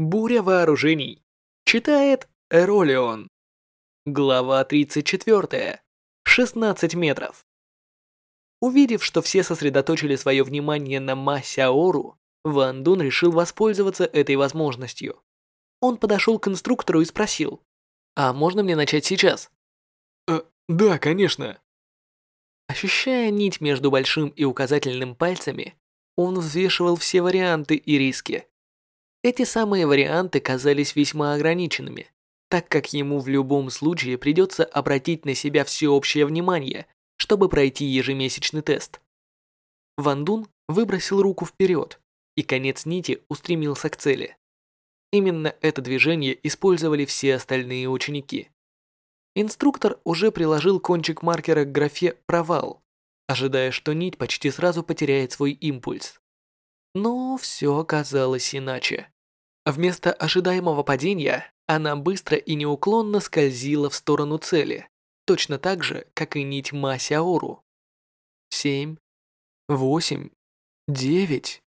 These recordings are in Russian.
Буря вооружений. Читает Эролион. Глава 34. 16 метров. Увидев, что все сосредоточили свое внимание на Ма Сяору, Ван Дун решил воспользоваться этой возможностью. Он подошел к инструктору и спросил, «А можно мне начать сейчас?» «Э, да, конечно». Ощущая нить между большим и указательным пальцами, он взвешивал все варианты и риски. Эти самые варианты казались весьма ограниченными, так как ему в любом случае придется обратить на себя всеобщее внимание, чтобы пройти ежемесячный тест. Ван Дун выбросил руку вперед, и конец нити устремился к цели. Именно это движение использовали все остальные ученики. Инструктор уже приложил кончик маркера к графе «Провал», ожидая, что нить почти сразу потеряет свой импульс. Но все оказалось иначе. Вместо ожидаемого падения, она быстро и неуклонно скользила в сторону цели, точно так же, как и нить Масяору. Семь, восемь, девять.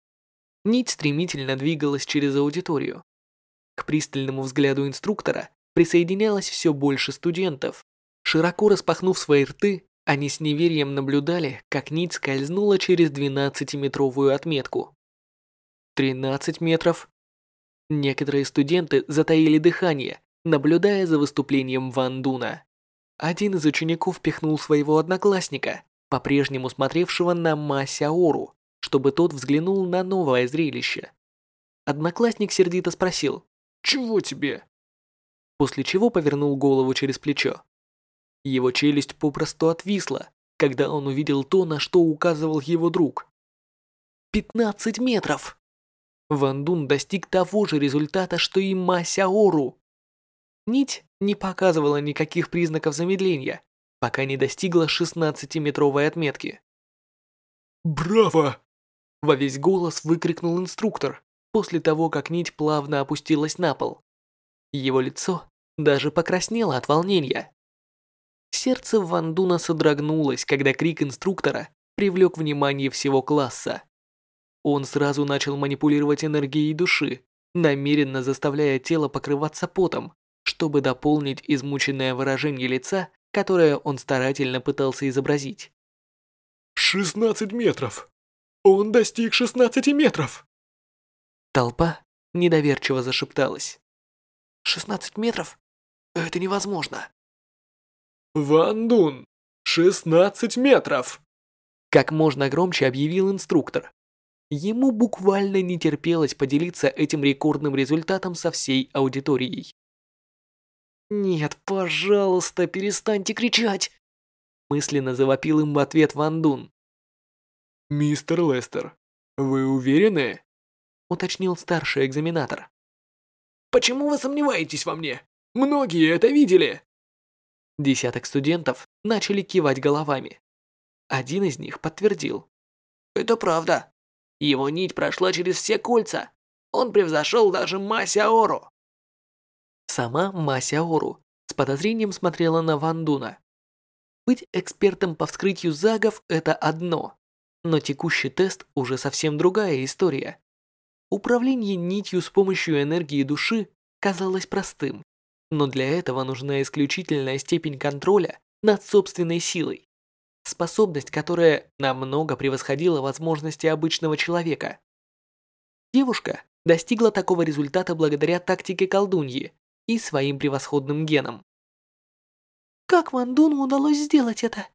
Нить стремительно двигалась через аудиторию. К пристальному взгляду инструктора присоединялось все больше студентов. Широко распахнув свои рты, они с неверием наблюдали, как нить скользнула через 12-метровую отметку. 13 метров. Некоторые студенты затаили дыхание, наблюдая за выступлением Ван Дуна. Один из учеников пихнул своего одноклассника, по-прежнему смотревшего на Ма чтобы тот взглянул на новое зрелище. Одноклассник сердито спросил «Чего тебе?» После чего повернул голову через плечо. Его челюсть попросту отвисла, когда он увидел то, на что указывал его друг. «Пятнадцать метров!» Ван Дун достиг того же результата, что и Ма Сяору. Нить не показывала никаких признаков замедления, пока не достигла 16-метровой отметки. «Браво!» Во весь голос выкрикнул инструктор после того, как нить плавно опустилась на пол. Его лицо даже покраснело от волнения. Сердце Ван Дуна содрогнулось, когда крик инструктора привлек внимание всего класса. Он сразу начал манипулировать энергией души, намеренно заставляя тело покрываться потом, чтобы дополнить измученное выражение лица, которое он старательно пытался изобразить. «Шестнадцать метров! Он достиг шестнадцати метров!» Толпа недоверчиво зашепталась. «Шестнадцать метров? Это невозможно!» «Ван Дун, шестнадцать метров!» Как можно громче объявил инструктор. Ему буквально не терпелось поделиться этим рекордным результатом со всей аудиторией. «Нет, пожалуйста, перестаньте кричать!» Мысленно завопил им в ответ Ван Дун. «Мистер Лестер, вы уверены?» уточнил старший экзаменатор. «Почему вы сомневаетесь во мне? Многие это видели!» Десяток студентов начали кивать головами. Один из них подтвердил. «Это правда. Его нить прошла через все кольца. Он превзошел даже Масяору. Сама Масяору с подозрением смотрела на Ван Дуна. Быть экспертом по вскрытию загов – это одно, но текущий тест уже совсем другая история. Управление нитью с помощью энергии души казалось простым, но для этого нужна исключительная степень контроля над собственной силой способность, которая намного превосходила возможности обычного человека. Девушка достигла такого результата благодаря тактике колдуньи и своим превосходным генам. Как Ван Дуну удалось сделать это?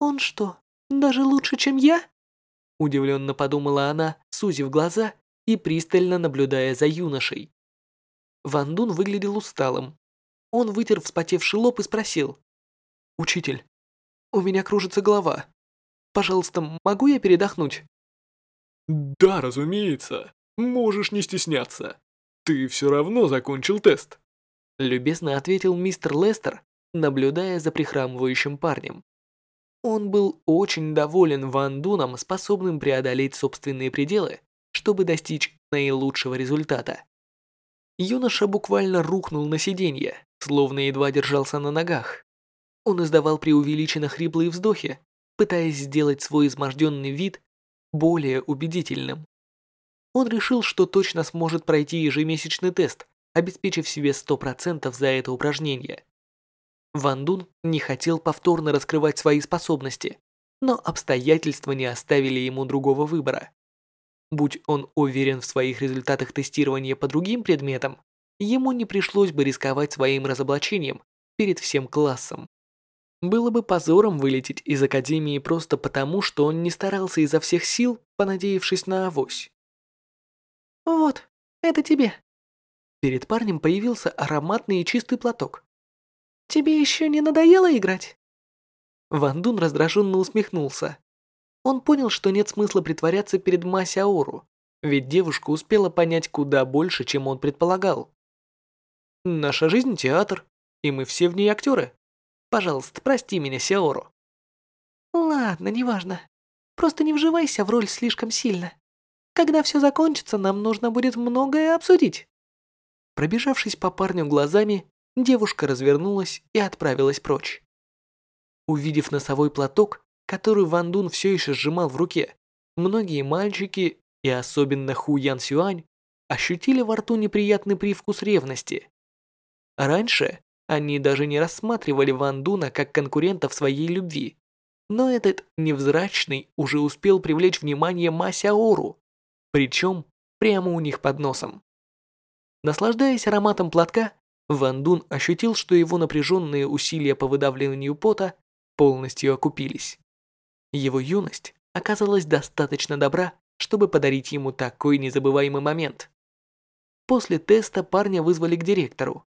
Он что, даже лучше, чем я? Удивленно подумала она, сузив глаза и пристально наблюдая за юношей. Ван Дун выглядел усталым. Он вытер вспотевший лоб и спросил. «Учитель, у меня кружится голова. Пожалуйста, могу я передохнуть?» «Да, разумеется. Можешь не стесняться. Ты все равно закончил тест», — любезно ответил мистер Лестер, наблюдая за прихрамывающим парнем. Он был очень доволен Ван Дуном, способным преодолеть собственные пределы, чтобы достичь наилучшего результата. Юноша буквально рухнул на сиденье, словно едва держался на ногах. Он издавал преувеличенно хриплые вздохи, пытаясь сделать свой изможденный вид более убедительным. он решил, что точно сможет пройти ежемесячный тест, обеспечив себе 100% за это упражнение. Ван Дун не хотел повторно раскрывать свои способности, но обстоятельства не оставили ему другого выбора. Будь он уверен в своих результатах тестирования по другим предметам, ему не пришлось бы рисковать своим разоблачением перед всем классом. Было бы позором вылететь из академии просто потому, что он не старался изо всех сил, понадеявшись на авось. «Вот, это тебе». Перед парнем появился ароматный и чистый платок. «Тебе еще не надоело играть?» Ван Дун раздраженно усмехнулся. Он понял, что нет смысла притворяться перед Ма Сяору, ведь девушка успела понять куда больше, чем он предполагал. «Наша жизнь – театр, и мы все в ней актеры. Пожалуйста, прости меня, Сяору». «Ладно, неважно. Просто не вживайся в роль слишком сильно. Когда все закончится, нам нужно будет многое обсудить». Пробежавшись по парню глазами, девушка развернулась и отправилась прочь. Увидев носовой платок, который Ван Дун все еще сжимал в руке, многие мальчики, и особенно Ху Ян Сюань, ощутили во рту неприятный привкус ревности. Раньше они даже не рассматривали Ван Дуна как конкурента в своей любви, но этот невзрачный уже успел привлечь внимание Ма Сяору, причем прямо у них под носом. Наслаждаясь ароматом платка, Ван Дун ощутил, что его напряженные усилия по выдавливанию пота полностью окупились. Его юность оказалась достаточно добра, чтобы подарить ему такой незабываемый момент. После теста парня вызвали к директору.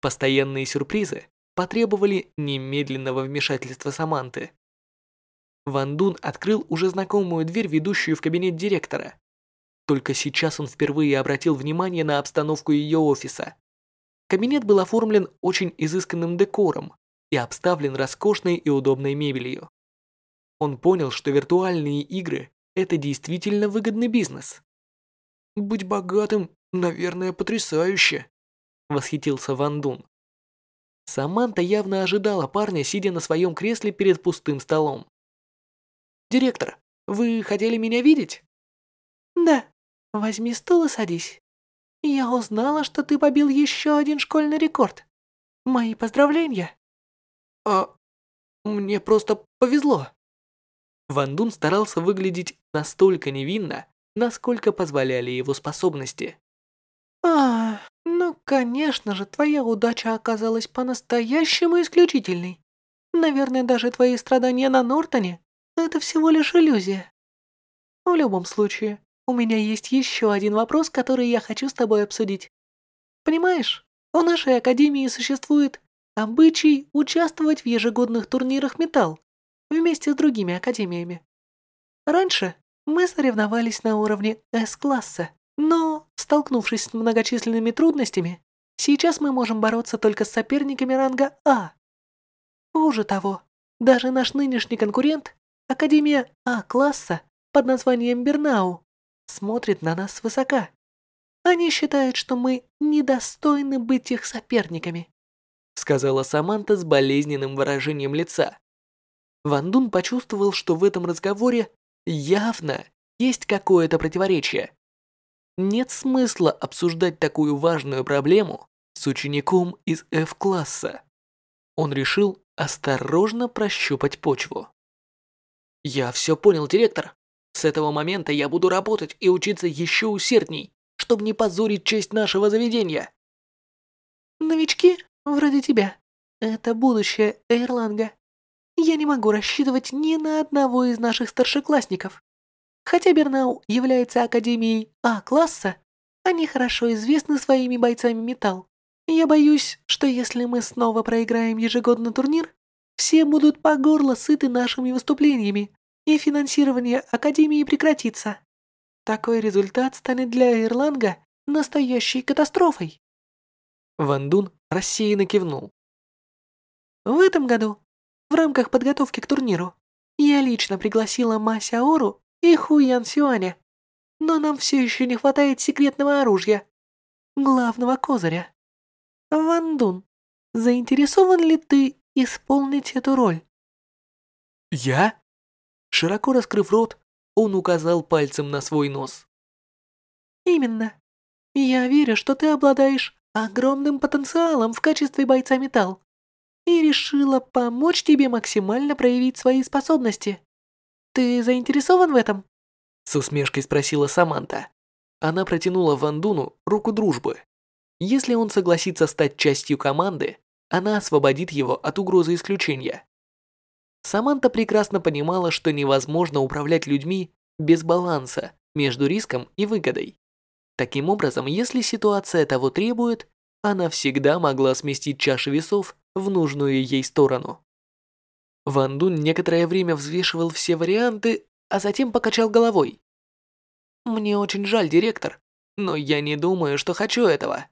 Постоянные сюрпризы потребовали немедленного вмешательства Саманты. Ван Дун открыл уже знакомую дверь, ведущую в кабинет директора. Только сейчас он впервые обратил внимание на обстановку ее офиса. Кабинет был оформлен очень изысканным декором и обставлен роскошной и удобной мебелью. Он понял, что виртуальные игры – это действительно выгодный бизнес. «Быть богатым, наверное, потрясающе», – восхитился Ван Дун. Саманта явно ожидала парня, сидя на своем кресле перед пустым столом. «Директор, вы хотели меня видеть?» «Да», Возьми стул и садись. Я узнала, что ты побил еще один школьный рекорд. Мои поздравления. А мне просто повезло. Ван Дун старался выглядеть настолько невинно, насколько позволяли его способности. А, конечно же, твоя удача оказалась по-настоящему исключительной. Наверное, даже твои страдания на Нортоне – это всего лишь иллюзия. В любом случае, у меня есть еще один вопрос, который я хочу с тобой обсудить. Понимаешь, в нашей академии существует обычай участвовать в ежегодных турнирах металл вместе с другими академиями. Раньше мы соревновались на уровне С-класса, но, столкнувшись с многочисленными трудностями, сейчас мы можем бороться только с соперниками ранга А. Хуже того, даже наш нынешний конкурент, Академия А-класса под названием Бернау, смотрит на нас свысока. Они считают, что мы недостойны быть их соперниками», сказала Саманта с болезненным выражением лица. Ван Дун почувствовал, что в этом разговоре явно есть какое-то противоречие. Нет смысла обсуждать такую важную проблему с учеником из F-класса. Он решил осторожно прощупать почву. «Я все понял, директор. С этого момента я буду работать и учиться еще усердней, чтобы не позорить честь нашего заведения. Новички, вроде тебя, это будущее Эйрланга. Я не могу рассчитывать ни на одного из наших старшеклассников. Хотя Бернау является академией А-класса, они хорошо известны своими бойцами металл. Я боюсь, что если мы снова проиграем ежегодный турнир, все будут по горло сыты нашими выступлениями, и финансирование Академии прекратится. Такой результат станет для Ирланга настоящей катастрофой. Ван Дун рассеянно кивнул. В этом году, в рамках подготовки к турниру, я лично пригласила Ма Сяору и Ху Ян Сюаня, но нам все еще не хватает секретного оружия, главного козыря. Ван Дун, заинтересован ли ты исполнить эту роль? Я? Широко раскрыв рот, он указал пальцем на свой нос. Именно. Я верю, что ты обладаешь огромным потенциалом в качестве бойца металл и решила помочь тебе максимально проявить свои способности. Ты заинтересован в этом? С усмешкой спросила Саманта. Она протянула Вандуну руку дружбы. Если он согласится стать частью команды, она освободит его от угрозы исключения. Саманта прекрасно понимала, что невозможно управлять людьми без баланса между риском и выгодой. Таким образом, если ситуация того требует, она всегда могла сместить чаши весов в нужную ей сторону. Ван Дун некоторое время взвешивал все варианты, а затем покачал головой. «Мне очень жаль, директор, но я не думаю, что хочу этого.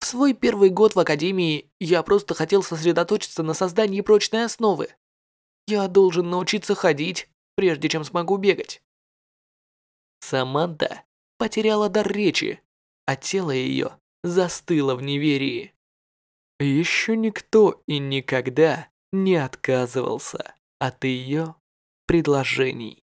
В свой первый год в академии я просто хотел сосредоточиться на создании прочной основы. Я должен научиться ходить, прежде чем смогу бегать. Саманта потеряла дар речи, а тело ее застыло в неверии. Еще никто и никогда не отказывался от ее предложений.